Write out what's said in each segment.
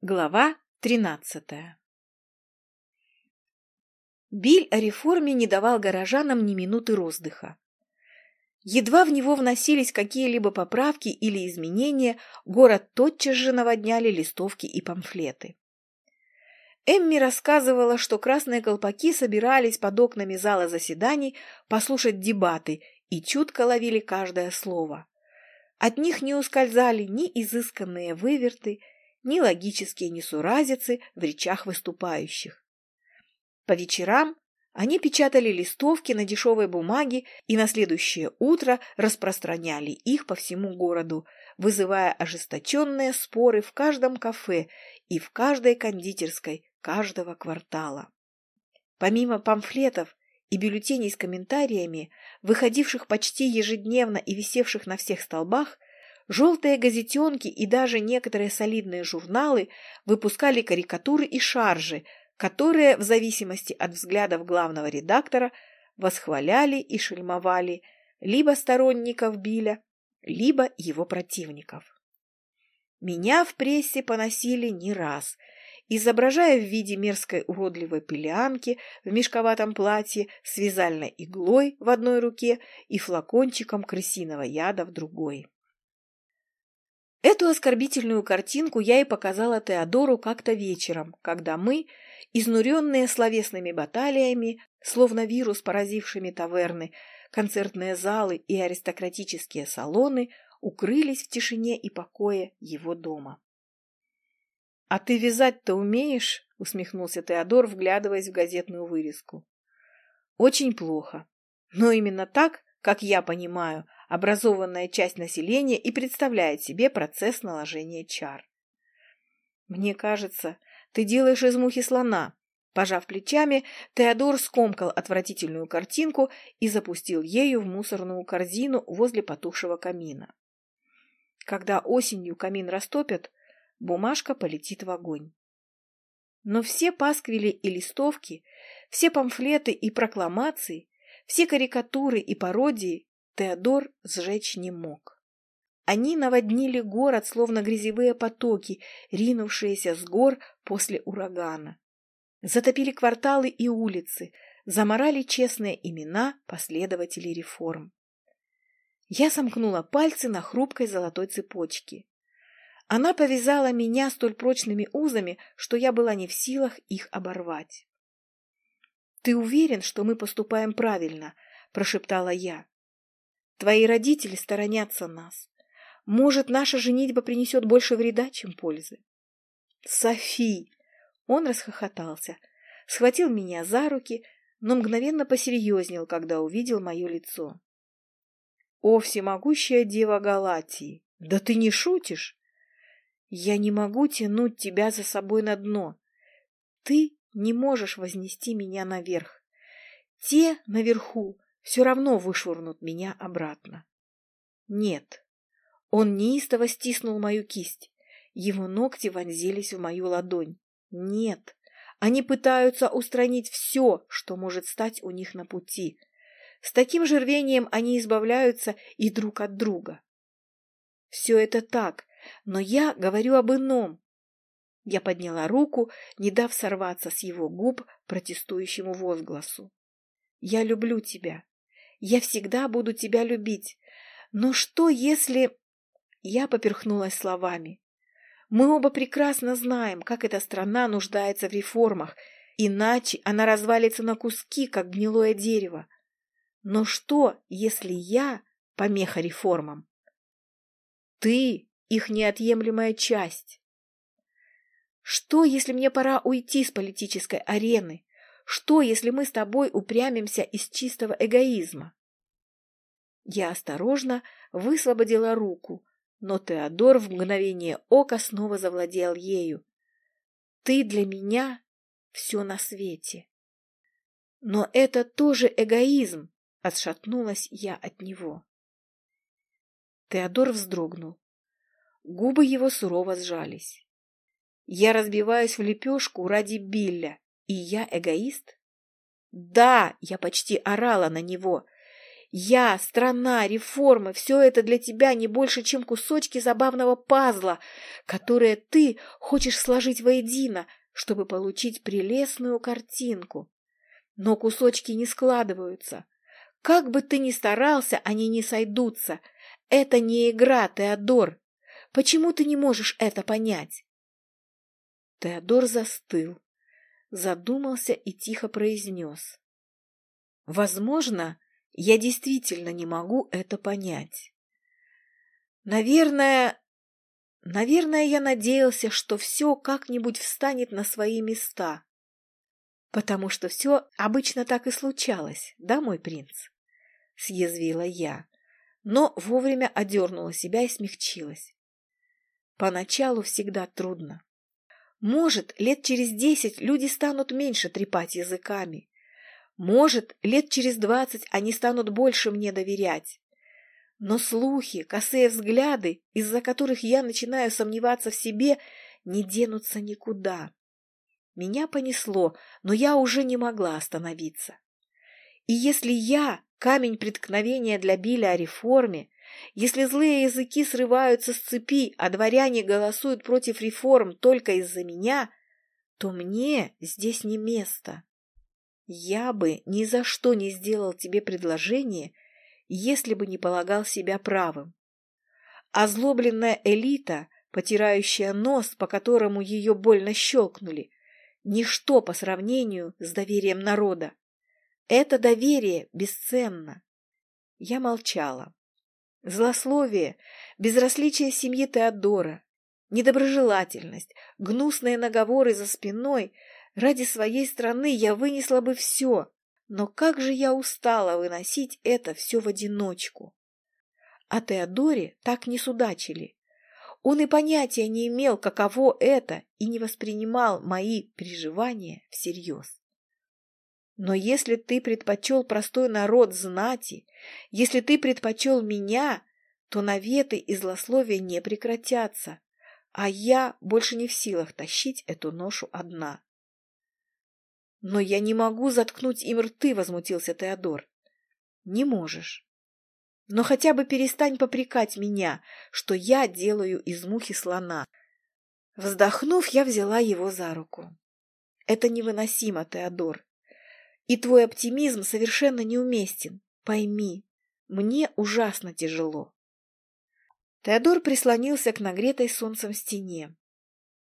Глава тринадцатая Биль о реформе не давал горожанам ни минуты роздыха. Едва в него вносились какие-либо поправки или изменения, город тотчас же наводняли листовки и памфлеты. Эмми рассказывала, что красные колпаки собирались под окнами зала заседаний послушать дебаты и чутко ловили каждое слово. От них не ускользали ни изысканные выверты, ни логические несуразицы в речах выступающих. По вечерам они печатали листовки на дешевой бумаге и на следующее утро распространяли их по всему городу, вызывая ожесточенные споры в каждом кафе и в каждой кондитерской каждого квартала. Помимо памфлетов и бюллетеней с комментариями, выходивших почти ежедневно и висевших на всех столбах, Желтые газетенки и даже некоторые солидные журналы выпускали карикатуры и шаржи, которые, в зависимости от взглядов главного редактора, восхваляли и шельмовали либо сторонников Биля, либо его противников. Меня в прессе поносили не раз, изображая в виде мерзкой уродливой пелианки в мешковатом платье с вязальной иглой в одной руке и флакончиком крысиного яда в другой. Эту оскорбительную картинку я и показала Теодору как-то вечером, когда мы, изнуренные словесными баталиями, словно вирус, поразившими таверны, концертные залы и аристократические салоны, укрылись в тишине и покое его дома. — А ты вязать-то умеешь? — усмехнулся Теодор, вглядываясь в газетную вырезку. — Очень плохо. Но именно так, как я понимаю, образованная часть населения и представляет себе процесс наложения чар. Мне кажется, ты делаешь из мухи слона. Пожав плечами, Теодор скомкал отвратительную картинку и запустил ею в мусорную корзину возле потухшего камина. Когда осенью камин растопят, бумажка полетит в огонь. Но все пасквили и листовки, все памфлеты и прокламации, все карикатуры и пародии Теодор сжечь не мог. Они наводнили город, словно грязевые потоки, ринувшиеся с гор после урагана. Затопили кварталы и улицы, заморали честные имена последователей реформ. Я сомкнула пальцы на хрупкой золотой цепочке. Она повязала меня столь прочными узами, что я была не в силах их оборвать. «Ты уверен, что мы поступаем правильно?» – прошептала я. Твои родители сторонятся нас. Может, наша женитьба принесет больше вреда, чем пользы. Софи! Он расхохотался, схватил меня за руки, но мгновенно посерьезнел, когда увидел мое лицо. О, всемогущая дева Галатии! Да ты не шутишь? Я не могу тянуть тебя за собой на дно. Ты не можешь вознести меня наверх. Те наверху все равно вышвырнут меня обратно. Нет. Он неистово стиснул мою кисть. Его ногти вонзились в мою ладонь. Нет. Они пытаются устранить все, что может стать у них на пути. С таким же рвением они избавляются и друг от друга. Все это так, но я говорю об ином. Я подняла руку, не дав сорваться с его губ протестующему возгласу. Я люблю тебя. Я всегда буду тебя любить. Но что, если...» Я поперхнулась словами. «Мы оба прекрасно знаем, как эта страна нуждается в реформах, иначе она развалится на куски, как гнилое дерево. Но что, если я помеха реформам? Ты — их неотъемлемая часть. Что, если мне пора уйти с политической арены? Что, если мы с тобой упрямимся из чистого эгоизма? Я осторожно высвободила руку, но Теодор в мгновение ока снова завладел ею. Ты для меня все на свете. Но это тоже эгоизм, отшатнулась я от него. Теодор вздрогнул. Губы его сурово сжались. Я разбиваюсь в лепешку ради Билля, и я эгоист? Да, я почти орала на него. Я, страна, реформы – все это для тебя не больше, чем кусочки забавного пазла, которые ты хочешь сложить воедино, чтобы получить прелестную картинку. Но кусочки не складываются. Как бы ты ни старался, они не сойдутся. Это не игра, Теодор. Почему ты не можешь это понять? Теодор застыл, задумался и тихо произнес. Возможно, я действительно не могу это понять. Наверное, наверное, я надеялся, что все как-нибудь встанет на свои места. Потому что все обычно так и случалось, да, мой принц? Съязвила я, но вовремя одернула себя и смягчилась. Поначалу всегда трудно. Может, лет через десять люди станут меньше трепать языками. Может, лет через двадцать они станут больше мне доверять. Но слухи, косые взгляды, из-за которых я начинаю сомневаться в себе, не денутся никуда. Меня понесло, но я уже не могла остановиться. И если я камень преткновения для Биля о реформе, если злые языки срываются с цепи, а дворяне голосуют против реформ только из-за меня, то мне здесь не место. Я бы ни за что не сделал тебе предложение, если бы не полагал себя правым. Озлобленная элита, потирающая нос, по которому ее больно щелкнули, ничто по сравнению с доверием народа. Это доверие бесценно. Я молчала. Злословие, безразличие семьи Теодора, недоброжелательность, гнусные наговоры за спиной. Ради своей страны я вынесла бы все, но как же я устала выносить это все в одиночку. А Теодоре так не судачили. Он и понятия не имел, каково это, и не воспринимал мои переживания всерьез. Но если ты предпочел простой народ знати, если ты предпочел меня, то наветы и злословия не прекратятся, а я больше не в силах тащить эту ношу одна. Но я не могу заткнуть им рты, возмутился Теодор. Не можешь. Но хотя бы перестань попрекать меня, что я делаю из мухи слона. Вздохнув, я взяла его за руку. Это невыносимо, Теодор. И твой оптимизм совершенно неуместен. Пойми, мне ужасно тяжело. Теодор прислонился к нагретой солнцем стене.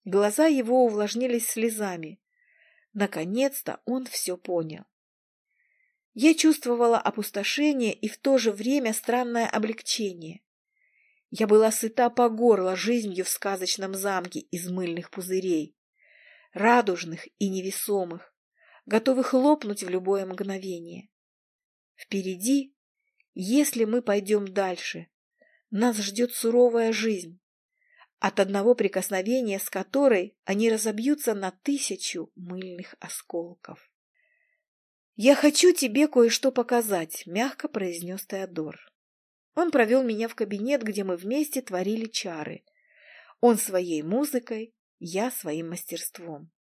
Глаза его увлажнились слезами. Наконец-то он все понял. Я чувствовала опустошение и в то же время странное облегчение. Я была сыта по горло жизнью в сказочном замке из мыльных пузырей, радужных и невесомых, готовых лопнуть в любое мгновение. Впереди, если мы пойдем дальше, нас ждет суровая жизнь, от одного прикосновения с которой они разобьются на тысячу мыльных осколков. «Я хочу тебе кое-что показать», — мягко произнес Теодор. Он провел меня в кабинет, где мы вместе творили чары. Он своей музыкой, я своим мастерством.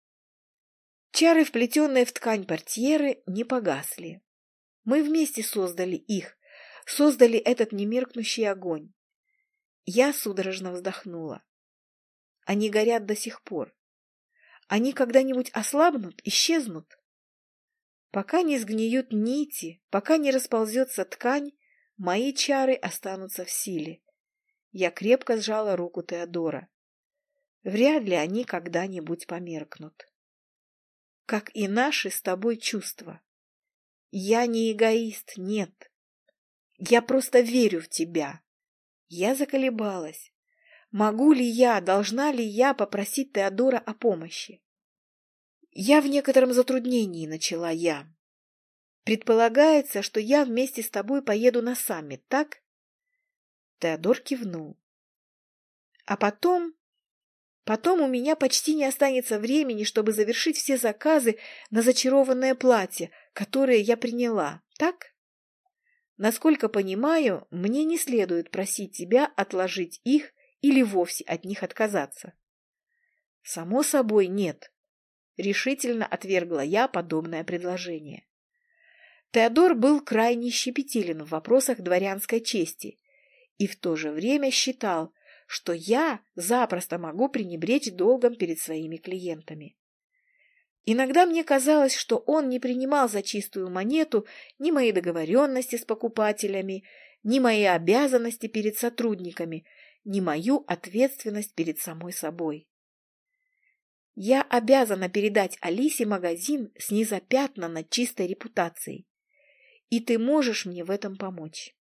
Чары, вплетенные в ткань портьеры, не погасли. Мы вместе создали их, создали этот немеркнущий огонь. Я судорожно вздохнула. Они горят до сих пор. Они когда-нибудь ослабнут, исчезнут? Пока не сгниют нити, пока не расползется ткань, мои чары останутся в силе. Я крепко сжала руку Теодора. Вряд ли они когда-нибудь померкнут как и наши с тобой чувства. Я не эгоист, нет. Я просто верю в тебя. Я заколебалась. Могу ли я, должна ли я попросить Теодора о помощи? Я в некотором затруднении начала я. Предполагается, что я вместе с тобой поеду на саммит, так? Теодор кивнул. А потом Потом у меня почти не останется времени, чтобы завершить все заказы на зачарованное платье, которое я приняла, так? Насколько понимаю, мне не следует просить тебя отложить их или вовсе от них отказаться. Само собой, нет. Решительно отвергла я подобное предложение. Теодор был крайне щепетилен в вопросах дворянской чести и в то же время считал, что я запросто могу пренебречь долгом перед своими клиентами. Иногда мне казалось, что он не принимал за чистую монету ни мои договоренности с покупателями, ни мои обязанности перед сотрудниками, ни мою ответственность перед самой собой. Я обязана передать Алисе магазин с незапятнанной чистой репутацией, и ты можешь мне в этом помочь.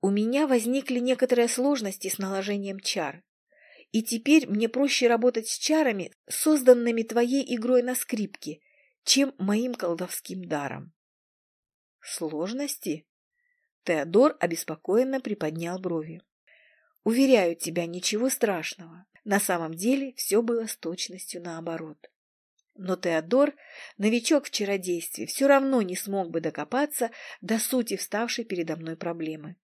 У меня возникли некоторые сложности с наложением чар, и теперь мне проще работать с чарами, созданными твоей игрой на скрипке, чем моим колдовским даром. Сложности? Теодор обеспокоенно приподнял брови. Уверяю тебя, ничего страшного. На самом деле все было с точностью наоборот. Но Теодор, новичок в чародействе, все равно не смог бы докопаться до сути вставшей передо мной проблемы.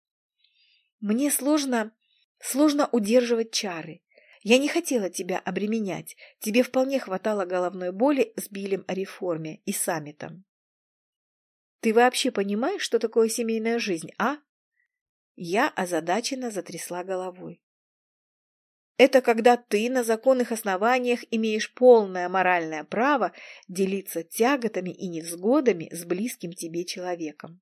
Мне сложно, сложно удерживать чары. Я не хотела тебя обременять. Тебе вполне хватало головной боли с Билем о реформе и саммитом. Ты вообще понимаешь, что такое семейная жизнь, а? Я озадаченно затрясла головой. Это когда ты на законных основаниях имеешь полное моральное право делиться тяготами и невзгодами с близким тебе человеком.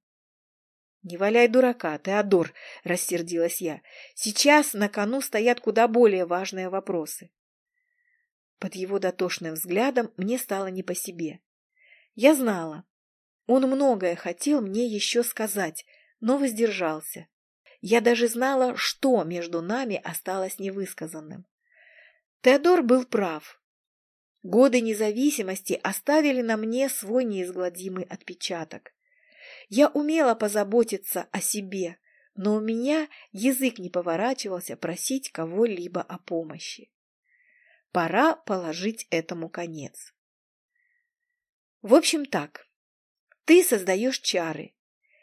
«Не валяй дурака, Теодор!» – рассердилась я. «Сейчас на кону стоят куда более важные вопросы». Под его дотошным взглядом мне стало не по себе. Я знала. Он многое хотел мне еще сказать, но воздержался. Я даже знала, что между нами осталось невысказанным. Теодор был прав. Годы независимости оставили на мне свой неизгладимый отпечаток. Я умела позаботиться о себе, но у меня язык не поворачивался просить кого-либо о помощи. Пора положить этому конец. В общем так, ты создаешь чары.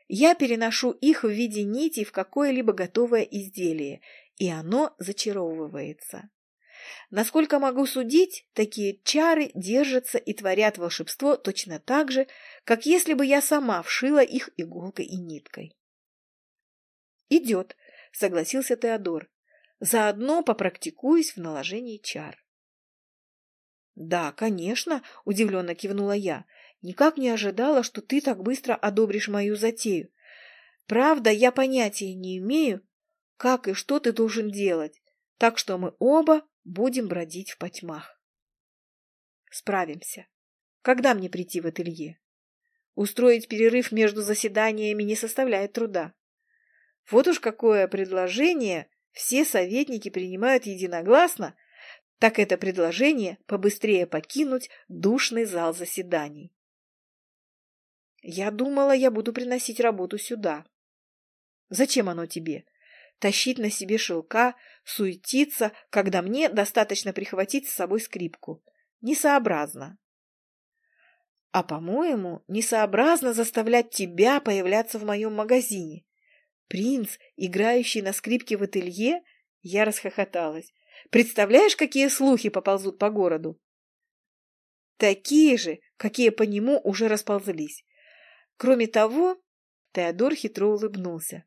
Я переношу их в виде нитей в какое-либо готовое изделие, и оно зачаровывается. Насколько могу судить, такие чары держатся и творят волшебство точно так же, как если бы я сама вшила их иголкой и ниткой. «Идет», — согласился Теодор. «Заодно попрактикуюсь в наложении чар». «Да, конечно», — удивленно кивнула я. «Никак не ожидала, что ты так быстро одобришь мою затею. Правда, я понятия не имею, как и что ты должен делать, так что мы оба Будем бродить в потьмах. Справимся. Когда мне прийти в ателье? Устроить перерыв между заседаниями не составляет труда. Вот уж какое предложение все советники принимают единогласно, так это предложение побыстрее покинуть душный зал заседаний. Я думала, я буду приносить работу сюда. Зачем оно тебе? Тащить на себе шелка, суетиться, когда мне достаточно прихватить с собой скрипку. Несообразно. А, по-моему, несообразно заставлять тебя появляться в моем магазине. Принц, играющий на скрипке в ателье, я расхохоталась. Представляешь, какие слухи поползут по городу? Такие же, какие по нему уже расползлись. Кроме того, Теодор хитро улыбнулся.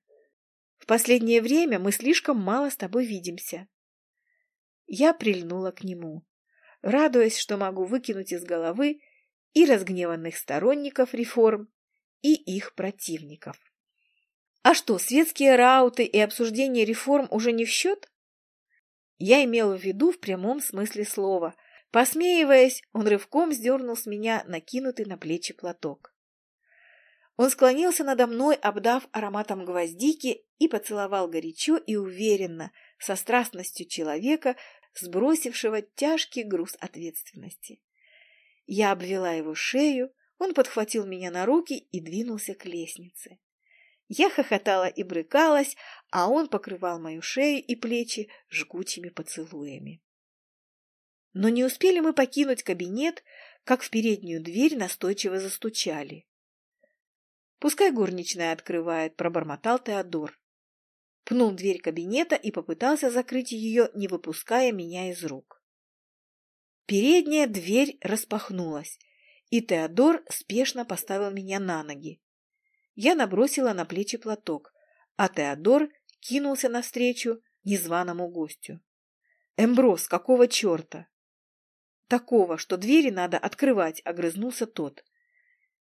В последнее время мы слишком мало с тобой видимся. Я прильнула к нему, радуясь, что могу выкинуть из головы и разгневанных сторонников реформ, и их противников. А что, светские рауты и обсуждение реформ уже не в счет? Я имела в виду в прямом смысле слова. Посмеиваясь, он рывком сдернул с меня накинутый на плечи платок. Он склонился надо мной, обдав ароматом гвоздики, и поцеловал горячо и уверенно, со страстностью человека, сбросившего тяжкий груз ответственности. Я обвела его шею, он подхватил меня на руки и двинулся к лестнице. Я хохотала и брыкалась, а он покрывал мою шею и плечи жгучими поцелуями. Но не успели мы покинуть кабинет, как в переднюю дверь настойчиво застучали. Пускай горничная открывает, пробормотал Теодор. Пнул дверь кабинета и попытался закрыть ее, не выпуская меня из рук. Передняя дверь распахнулась, и Теодор спешно поставил меня на ноги. Я набросила на плечи платок, а Теодор кинулся навстречу незваному гостю. «Эмброс, какого черта?» «Такого, что двери надо открывать», — огрызнулся тот.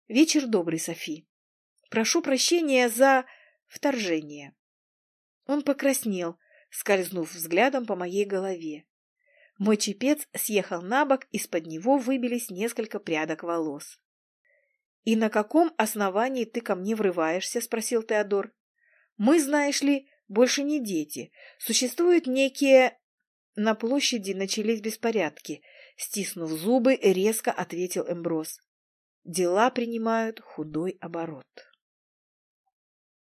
«Вечер добрый, Софи. Прошу прощения за вторжение». Он покраснел, скользнув взглядом по моей голове. Мой чепец съехал на бок, из-под него выбились несколько прядок волос. «И на каком основании ты ко мне врываешься?» — спросил Теодор. «Мы, знаешь ли, больше не дети. Существуют некие...» На площади начались беспорядки. Стиснув зубы, резко ответил Эмброс. Дела принимают худой оборот.